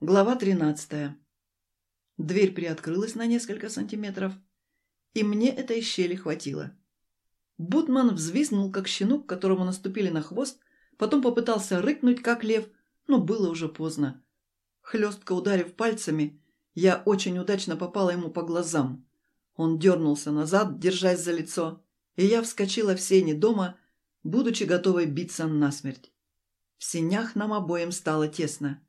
Глава 13. Дверь приоткрылась на несколько сантиметров, и мне этой щели хватило. Бутман взвизгнул, как щенок, которому наступили на хвост, потом попытался рыкнуть, как лев, но было уже поздно. Хлестко ударив пальцами, я очень удачно попала ему по глазам. Он дернулся назад, держась за лицо, и я вскочила в сени дома, будучи готовой биться насмерть. В сенях нам обоим стало тесно.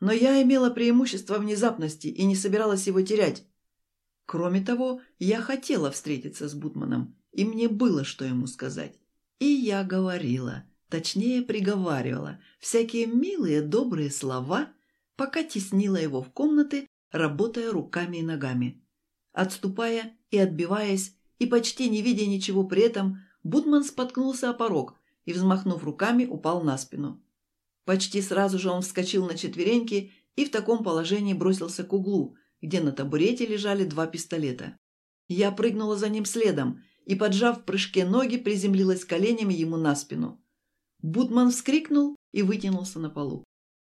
Но я имела преимущество внезапности и не собиралась его терять. Кроме того, я хотела встретиться с Бутманом, и мне было что ему сказать. И я говорила, точнее приговаривала, всякие милые добрые слова, пока теснила его в комнаты, работая руками и ногами. Отступая и отбиваясь, и почти не видя ничего при этом, Бутман споткнулся о порог и, взмахнув руками, упал на спину. Почти сразу же он вскочил на четвереньки и в таком положении бросился к углу, где на табурете лежали два пистолета. Я прыгнула за ним следом и, поджав в прыжке ноги, приземлилась коленями ему на спину. Бутман вскрикнул и вытянулся на полу.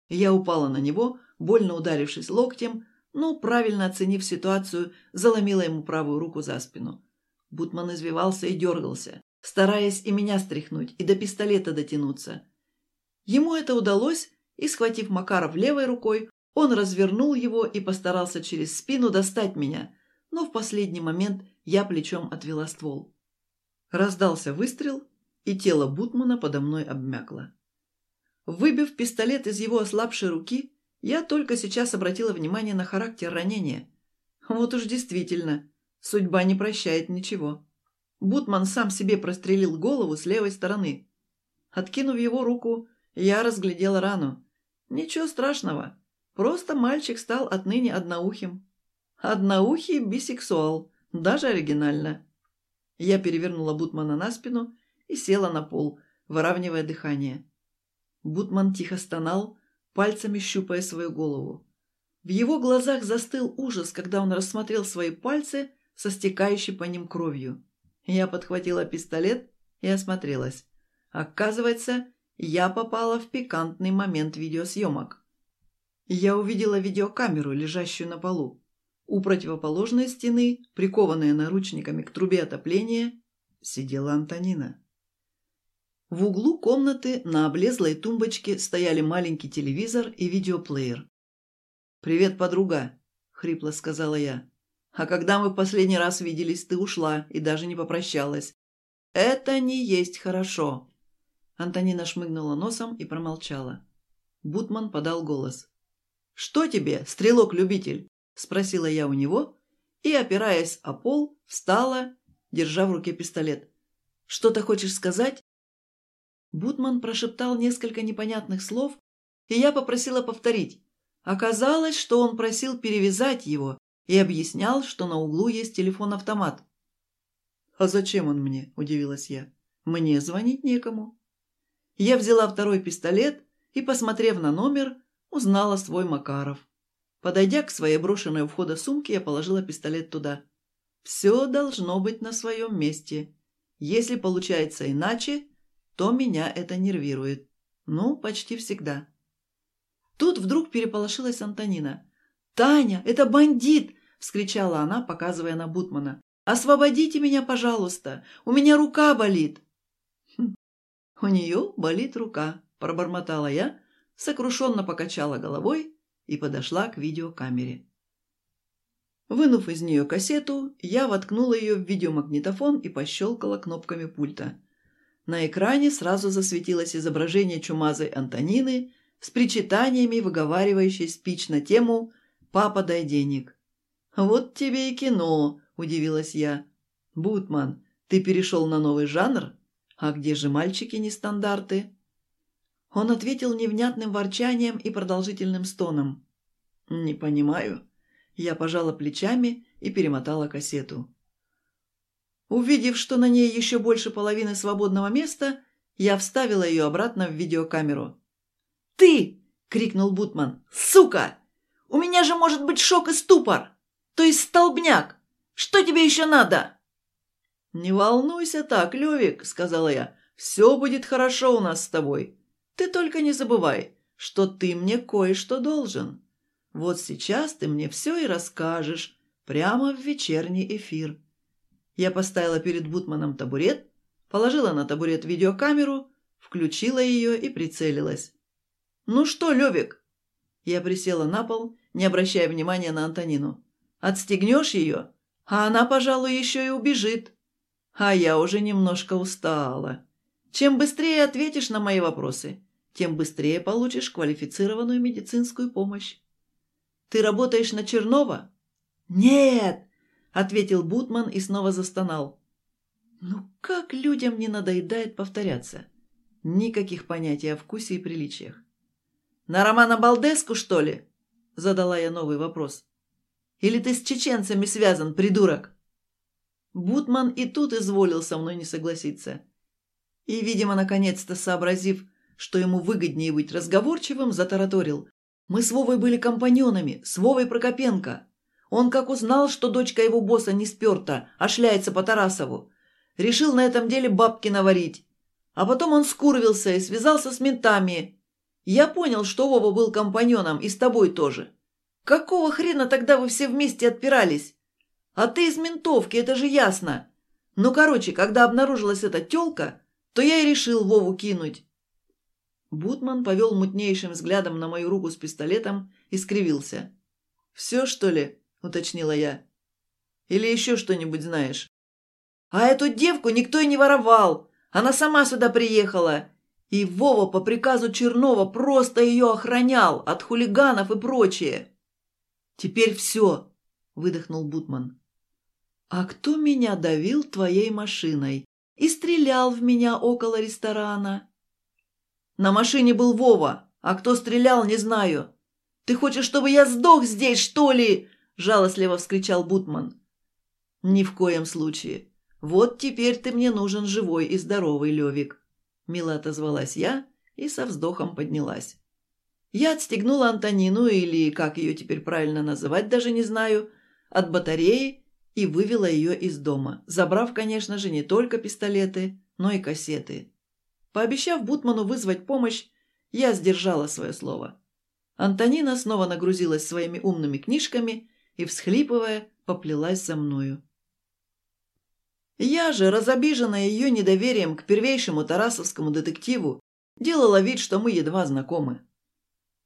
Я упала на него, больно ударившись локтем, но, правильно оценив ситуацию, заломила ему правую руку за спину. Бутман извивался и дергался, стараясь и меня стряхнуть, и до пистолета дотянуться. Ему это удалось, и, схватив Макаров левой рукой, он развернул его и постарался через спину достать меня, но в последний момент я плечом отвела ствол. Раздался выстрел, и тело Бутмана подо мной обмякло. Выбив пистолет из его ослабшей руки, я только сейчас обратила внимание на характер ранения. Вот уж действительно, судьба не прощает ничего. Бутман сам себе прострелил голову с левой стороны. Откинув его руку, я разглядел рану. Ничего страшного. Просто мальчик стал отныне одноухим. Одноухий бисексуал. Даже оригинально. Я перевернула Бутмана на спину и села на пол, выравнивая дыхание. Бутман тихо стонал, пальцами щупая свою голову. В его глазах застыл ужас, когда он рассмотрел свои пальцы со стекающей по ним кровью. Я подхватила пистолет и осмотрелась. Оказывается, я попала в пикантный момент видеосъемок. Я увидела видеокамеру, лежащую на полу. У противоположной стены, прикованная наручниками к трубе отопления, сидела Антонина. В углу комнаты на облезлой тумбочке стояли маленький телевизор и видеоплеер. «Привет, подруга», — хрипло сказала я. «А когда мы в последний раз виделись, ты ушла и даже не попрощалась. Это не есть хорошо». Антонина шмыгнула носом и промолчала. Бутман подал голос. «Что тебе, стрелок-любитель?» – спросила я у него и, опираясь о пол, встала, держа в руке пистолет. «Что-то хочешь сказать?» Бутман прошептал несколько непонятных слов, и я попросила повторить. Оказалось, что он просил перевязать его и объяснял, что на углу есть телефон-автомат. «А зачем он мне?» – удивилась я. «Мне звонить некому». Я взяла второй пистолет и, посмотрев на номер, узнала свой Макаров. Подойдя к своей брошенной у входа сумке, я положила пистолет туда. Все должно быть на своем месте. Если получается иначе, то меня это нервирует. Ну, почти всегда. Тут вдруг переполошилась Антонина. «Таня, это бандит!» – вскричала она, показывая на Бутмана. «Освободите меня, пожалуйста! У меня рука болит!» «У нее болит рука», – пробормотала я, сокрушенно покачала головой и подошла к видеокамере. Вынув из нее кассету, я воткнула ее в видеомагнитофон и пощелкала кнопками пульта. На экране сразу засветилось изображение чумазой Антонины с причитаниями, выговаривающей спич на тему «Папа, дай денег». «Вот тебе и кино», – удивилась я. «Бутман, ты перешел на новый жанр?» «А где же мальчики-нестандарты?» Он ответил невнятным ворчанием и продолжительным стоном. «Не понимаю». Я пожала плечами и перемотала кассету. Увидев, что на ней еще больше половины свободного места, я вставила ее обратно в видеокамеру. «Ты!» — крикнул Бутман. «Сука! У меня же может быть шок и ступор! То есть столбняк! Что тебе еще надо?» «Не волнуйся так, Левик», — сказала я. «Все будет хорошо у нас с тобой. Ты только не забывай, что ты мне кое-что должен. Вот сейчас ты мне все и расскажешь, прямо в вечерний эфир. Я поставила перед Бутманом табурет, положила на табурет видеокамеру, включила ее и прицелилась. «Ну что, Левик?» Я присела на пол, не обращая внимания на Антонину. «Отстегнешь ее, а она, пожалуй, еще и убежит. А я уже немножко устала. Чем быстрее ответишь на мои вопросы, тем быстрее получишь квалифицированную медицинскую помощь. Ты работаешь на Чернова?» «Нет!» – ответил Бутман и снова застонал. «Ну как людям не надоедает повторяться? Никаких понятий о вкусе и приличиях. «На Романа Балдеску, что ли?» – задала я новый вопрос. «Или ты с чеченцами связан, придурок?» Бутман и тут изволил со мной не согласиться. И, видимо, наконец-то сообразив, что ему выгоднее быть разговорчивым, затараторил. «Мы с Вовой были компаньонами, с Вовой Прокопенко. Он как узнал, что дочка его босса не сперта, а шляется по Тарасову. Решил на этом деле бабки наварить. А потом он скурвился и связался с ментами. Я понял, что Вова был компаньоном, и с тобой тоже. Какого хрена тогда вы все вместе отпирались? А ты из ментовки, это же ясно. Ну, короче, когда обнаружилась эта тёлка, то я и решил Вову кинуть. Бутман повел мутнейшим взглядом на мою руку с пистолетом и скривился. «Все, что ли?» – уточнила я. «Или еще что-нибудь знаешь?» «А эту девку никто и не воровал. Она сама сюда приехала. И Вова по приказу Чернова просто ее охранял от хулиганов и прочее. «Теперь все», — выдохнул Бутман. «А кто меня давил твоей машиной и стрелял в меня около ресторана?» «На машине был Вова, а кто стрелял, не знаю. Ты хочешь, чтобы я сдох здесь, что ли?» – жалостливо вскричал Бутман. «Ни в коем случае. Вот теперь ты мне нужен живой и здоровый, Левик. Мило отозвалась я и со вздохом поднялась. Я отстегнула Антонину, или как ее теперь правильно называть, даже не знаю, от батареи и вывела ее из дома, забрав, конечно же, не только пистолеты, но и кассеты. Пообещав Бутману вызвать помощь, я сдержала свое слово. Антонина снова нагрузилась своими умными книжками и, всхлипывая, поплелась за мною. Я же, разобиженная ее недоверием к первейшему тарасовскому детективу, делала вид, что мы едва знакомы.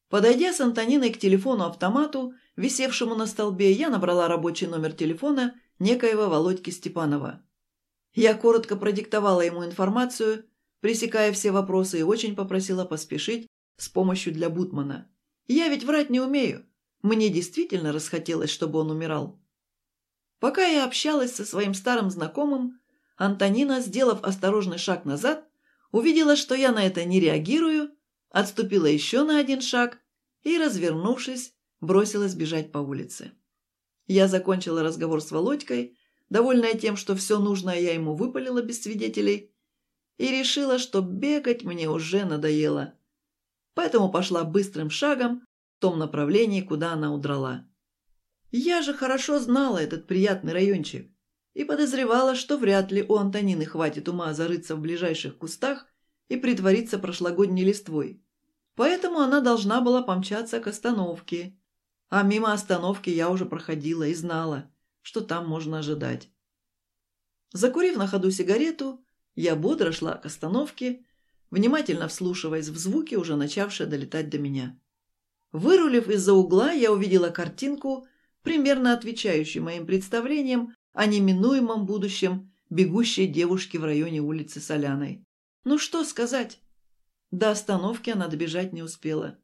Подойдя с Антониной к телефону-автомату, висевшему на столбе, я набрала рабочий номер телефона некоего Володьки Степанова. Я коротко продиктовала ему информацию, пресекая все вопросы, и очень попросила поспешить с помощью для Бутмана. Я ведь врать не умею. Мне действительно расхотелось, чтобы он умирал. Пока я общалась со своим старым знакомым, Антонина, сделав осторожный шаг назад, увидела, что я на это не реагирую, отступила еще на один шаг и, развернувшись, бросилась бежать по улице. Я закончила разговор с Володькой, довольная тем, что все нужное я ему выпалила без свидетелей, и решила, что бегать мне уже надоело. Поэтому пошла быстрым шагом в том направлении, куда она удрала. Я же хорошо знала этот приятный райончик и подозревала, что вряд ли у Антонины хватит ума зарыться в ближайших кустах и притвориться прошлогодней листвой. Поэтому она должна была помчаться к остановке. А мимо остановки я уже проходила и знала, что там можно ожидать. Закурив на ходу сигарету, я бодро шла к остановке, внимательно вслушиваясь в звуки, уже начавшие долетать до меня. Вырулив из-за угла, я увидела картинку – примерно отвечающий моим представлениям о неминуемом будущем бегущей девушки в районе улицы Соляной. Ну что сказать? До остановки она добежать не успела.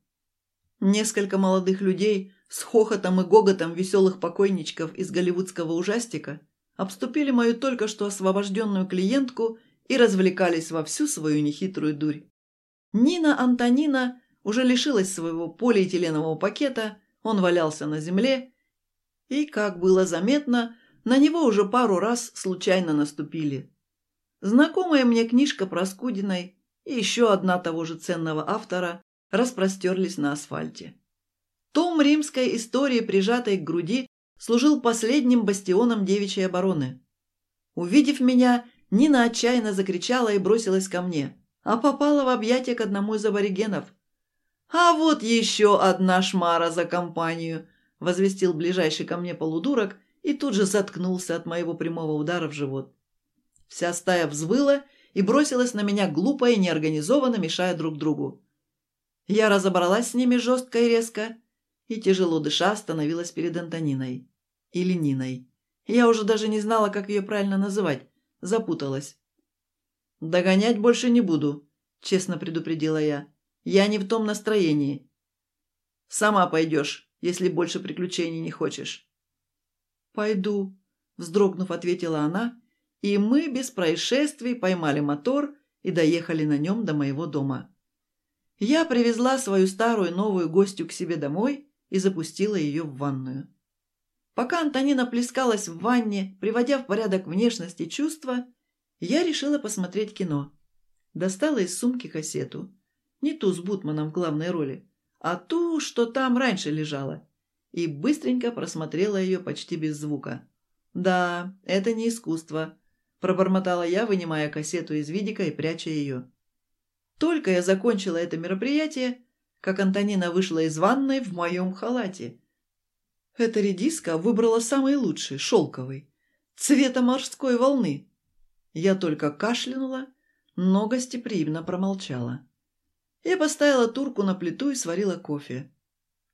Несколько молодых людей с хохотом и гоготом веселых покойничков из голливудского ужастика обступили мою только что освобожденную клиентку и развлекались во всю свою нехитрую дурь. Нина Антонина уже лишилась своего полиэтиленового пакета, он валялся на земле, и, как было заметно, на него уже пару раз случайно наступили. Знакомая мне книжка про Скудиной и еще одна того же ценного автора распростерлись на асфальте. Том римской истории, прижатой к груди, служил последним бастионом девичьей обороны. Увидев меня, Нина отчаянно закричала и бросилась ко мне, а попала в объятия к одному из аборигенов. «А вот еще одна шмара за компанию», – возвестил ближайший ко мне полудурок и тут же заткнулся от моего прямого удара в живот. Вся стая взвыла и бросилась на меня глупо и неорганизованно, мешая друг другу. Я разобралась с ними жестко и резко, и, тяжело дыша, остановилась перед Антониной. Или Ниной. Я уже даже не знала, как ее правильно называть. Запуталась. «Догонять больше не буду», — честно предупредила я. «Я не в том настроении. Сама пойдешь, если больше приключений не хочешь». «Пойду», — вздрогнув, ответила она, и мы без происшествий поймали мотор и доехали на нем до моего дома. Я привезла свою старую новую гостью к себе домой и запустила ее в ванную. Пока Антонина плескалась в ванне, приводя в порядок внешность и чувства, я решила посмотреть кино. Достала из сумки кассету. Не ту с Бутманом в главной роли, а ту, что там раньше лежала. И быстренько просмотрела ее почти без звука. «Да, это не искусство», – пробормотала я, вынимая кассету из видика и пряча ее. Только я закончила это мероприятие, как Антонина вышла из ванной в моем халате. Эта редиска выбрала самый лучший, шелковый, цвета морской волны. Я только кашлянула, но гостеприимно промолчала. Я поставила турку на плиту и сварила кофе.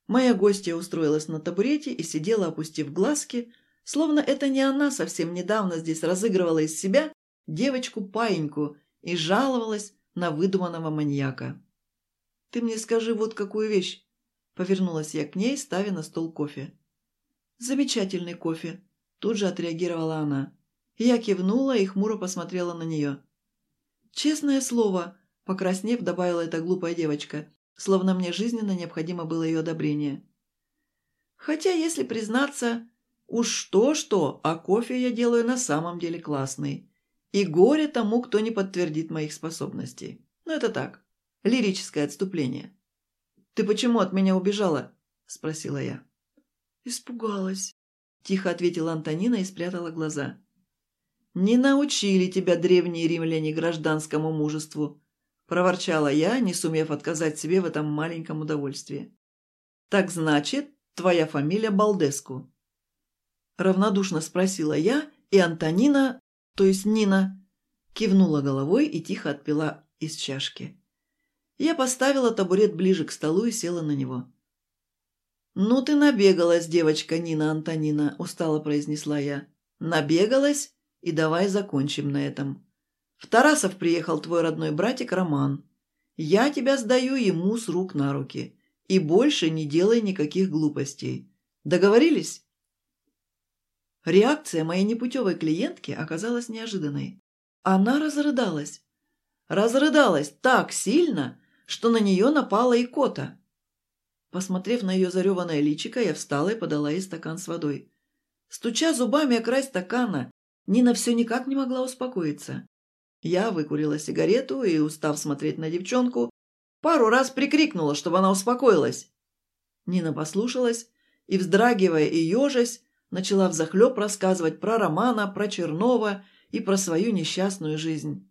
Моя гостья устроилась на табурете и сидела, опустив глазки, словно это не она совсем недавно здесь разыгрывала из себя девочку-паиньку и жаловалась на выдуманного маньяка. «Ты мне скажи вот какую вещь!» Повернулась я к ней, ставя на стол кофе. «Замечательный кофе!» Тут же отреагировала она. Я кивнула и хмуро посмотрела на нее. «Честное слово!» Покраснев, добавила эта глупая девочка, словно мне жизненно необходимо было ее одобрение. Хотя, если признаться, уж что-что, а кофе я делаю на самом деле классный. И горе тому, кто не подтвердит моих способностей. Но это так, лирическое отступление. «Ты почему от меня убежала?» – спросила я. «Испугалась», – тихо ответила Антонина и спрятала глаза. «Не научили тебя древние римляне гражданскому мужеству», – проворчала я, не сумев отказать себе в этом маленьком удовольствии. «Так значит, твоя фамилия Балдеску?» Равнодушно спросила я, и Антонина, то есть Нина, кивнула головой и тихо отпила из чашки. Я поставила табурет ближе к столу и села на него. «Ну ты набегалась, девочка Нина Антонина», – устало произнесла я. «Набегалась? И давай закончим на этом. В Тарасов приехал твой родной братик Роман. Я тебя сдаю ему с рук на руки. И больше не делай никаких глупостей. Договорились?» Реакция моей непутевой клиентки оказалась неожиданной. Она разрыдалась. Разрыдалась так сильно, что на нее напала икота. Посмотрев на ее зареванное личико, я встала и подала ей стакан с водой. Стуча зубами о край стакана, Нина все никак не могла успокоиться. Я выкурила сигарету и, устав смотреть на девчонку, пару раз прикрикнула, чтобы она успокоилась. Нина послушалась и, вздрагивая и ежась, начала взахлеб рассказывать про Романа, про Чернова и про свою несчастную жизнь.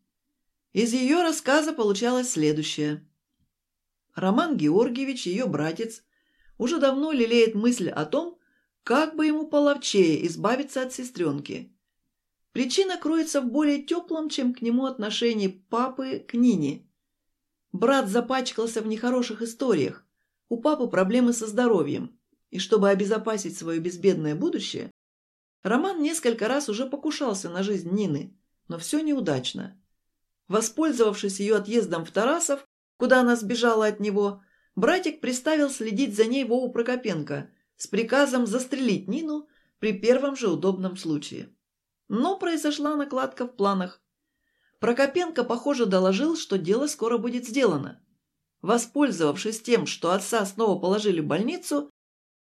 Из ее рассказа получалось следующее. Роман Георгиевич, ее братец, уже давно лелеет мысль о том, как бы ему половчее избавиться от сестренки. Причина кроется в более теплом, чем к нему отношении папы к Нине. Брат запачкался в нехороших историях, у папы проблемы со здоровьем, и чтобы обезопасить свое безбедное будущее, Роман несколько раз уже покушался на жизнь Нины, но все неудачно. Воспользовавшись ее отъездом в Тарасов, куда она сбежала от него, братик приставил следить за ней Вову Прокопенко с приказом застрелить Нину при первом же удобном случае. Но произошла накладка в планах. Прокопенко, похоже, доложил, что дело скоро будет сделано. Воспользовавшись тем, что отца снова положили в больницу,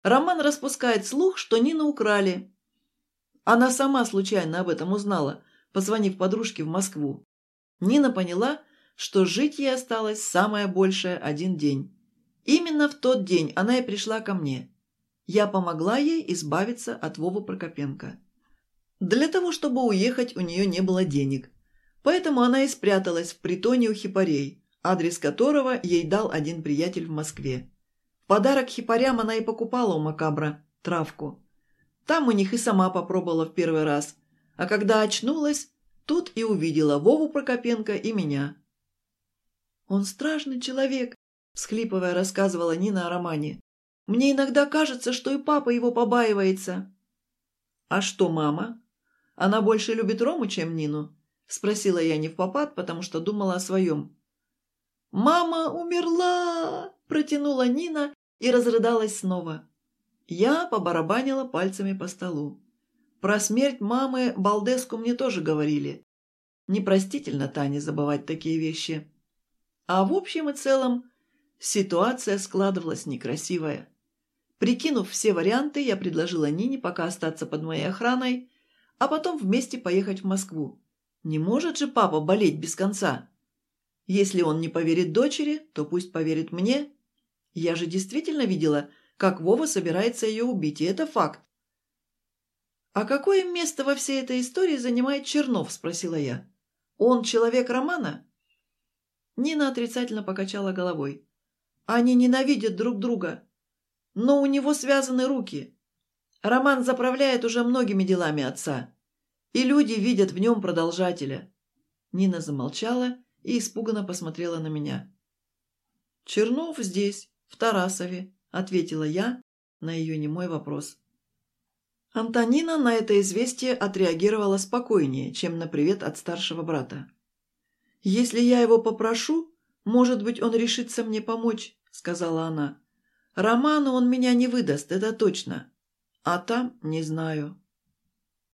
Роман распускает слух, что Нину украли. Она сама случайно об этом узнала, позвонив подружке в Москву. Нина поняла, что жить ей осталось самое большее один день. Именно в тот день она и пришла ко мне. Я помогла ей избавиться от Вовы Прокопенко. Для того, чтобы уехать, у нее не было денег. Поэтому она и спряталась в притоне у хипарей, адрес которого ей дал один приятель в Москве. В подарок хипарям она и покупала у Макабра травку. Там у них и сама попробовала в первый раз, а когда очнулась, тут и увидела Вову Прокопенко и меня. «Он страшный человек», – всхлипывая, рассказывала Нина о романе. «Мне иногда кажется, что и папа его побаивается». «А что мама? Она больше любит Рому, чем Нину?» – спросила я не в попад, потому что думала о своем. «Мама умерла!» – протянула Нина и разрыдалась снова. Я побарабанила пальцами по столу. Про смерть мамы Балдеску мне тоже говорили. Непростительно Тане забывать такие вещи. А в общем и целом ситуация складывалась некрасивая. Прикинув все варианты, я предложила Нине пока остаться под моей охраной, а потом вместе поехать в Москву. Не может же папа болеть без конца? Если он не поверит дочери, то пусть поверит мне. Я же действительно видела, как Вова собирается ее убить, и это факт. «А какое место во всей этой истории занимает Чернов?» – спросила я. «Он человек Романа?» Нина отрицательно покачала головой. «Они ненавидят друг друга. Но у него связаны руки. Роман заправляет уже многими делами отца. И люди видят в нем продолжателя». Нина замолчала и испуганно посмотрела на меня. «Чернов здесь, в Тарасове ответила я на ее немой вопрос. Антонина на это известие отреагировала спокойнее, чем на привет от старшего брата. «Если я его попрошу, может быть, он решится мне помочь», — сказала она. «Роману он меня не выдаст, это точно. А там не знаю».